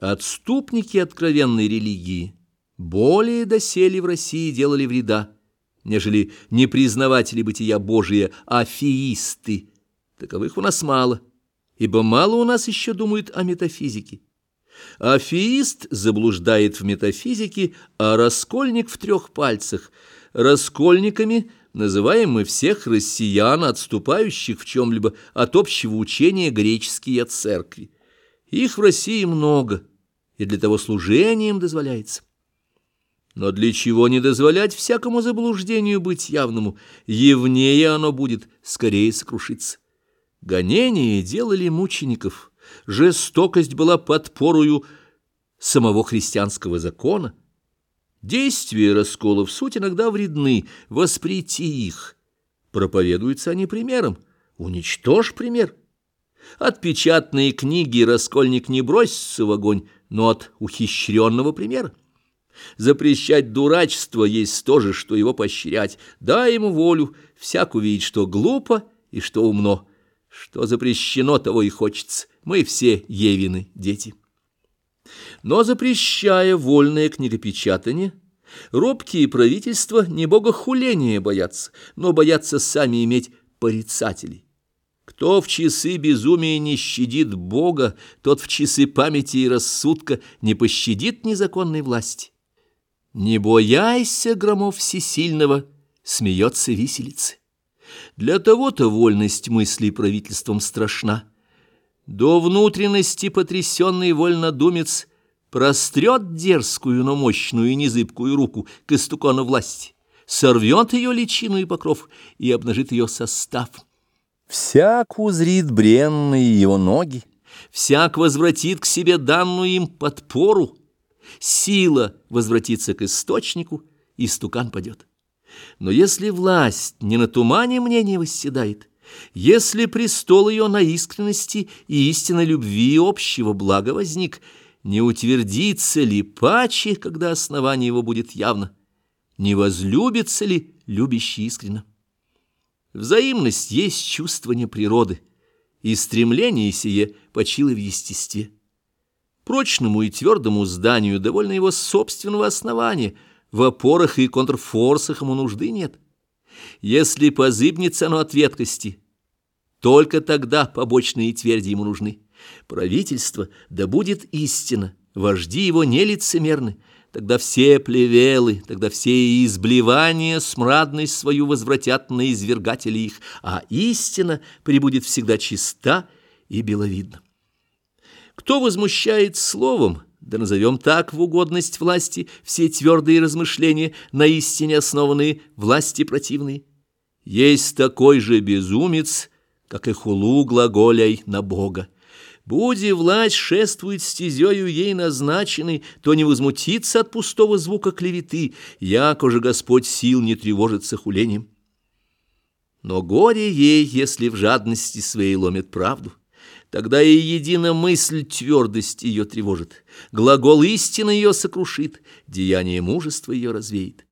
Отступники откровенной религии более доселе в России делали вреда, нежели непризнаватели бытия Божия, афеисты. Таковых у нас мало, ибо мало у нас еще думают о метафизике. Афеист заблуждает в метафизике, а раскольник в трех пальцах. Раскольниками называем мы всех россиян, отступающих в чем-либо от общего учения греческие церкви. Их в России много, и для того служение им дозволяется. Но для чего не дозволять всякому заблуждению быть явному? Явнее оно будет, скорее сокрушиться. Гонения делали мучеников, жестокость была подпорою самого христианского закона. Действия расколов суть иногда вредны, воспрети их. Проповедуются они примером, уничтожь пример. От печатной книги раскольник не бросится в огонь, но от ухищренного примера. Запрещать дурачество есть то же, что его поощрять. Дай ему волю, всяк увидит, что глупо и что умно. Что запрещено, того и хочется. Мы все Евины дети. Но запрещая вольное книгопечатание, робкие правительства не богохуления боятся, но боятся сами иметь порицателей. Кто в часы безумия не щадит Бога, тот в часы памяти и рассудка не пощадит незаконной власти. Не бояйся громов всесильного, смеется виселицы. Для того-то вольность мыслей правительством страшна. До внутренности потрясенный вольнодумец прострет дерзкую, но мощную и незыбкую руку к истукану власти, сорвет ее личину и покров и обнажит ее состав — Всяк узрит бренные его ноги, всяк возвратит к себе данную им подпору, сила возвратится к источнику, и стукан падет. Но если власть не на тумане мнения восседает, если престол ее на искренности и истинной любви общего блага возник, не утвердится ли паче, когда основание его будет явно, не возлюбится ли любящий искренно? Взаимность есть чувствование природы, и стремление сие почило в естестве. Прочному и твердому зданию довольно его собственного основания, в опорах и контрфорсах ему нужды нет. Если позыбнется оно от веткости, только тогда побочные тверди ему нужны. Правительство да будет истина, вожди его нелицемерны, Тогда все плевелы, тогда все изблевания смрадность свою возвратят на извергатели их, а истина прибудет всегда чиста и беловидна. Кто возмущает словом, да назовем так в угодность власти все твердые размышления, на истине основанные, власти противные, есть такой же безумец, как и хулу глаголяй на Бога. Буди власть шествует стезею ей назначенной, то не возмутится от пустого звука клеветы, яко же Господь сил не тревожится хулением. Но горе ей, если в жадности своей ломит правду. Тогда и единая мысль твердость ее тревожит, глагол истины ее сокрушит, деяние мужества ее развеет.